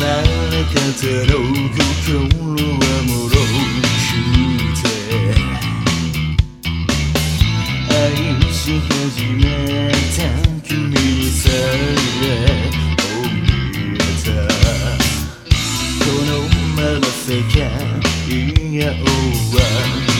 な風の心はもろくて愛し始めた君にさえ怯えたこのまま世界が終わる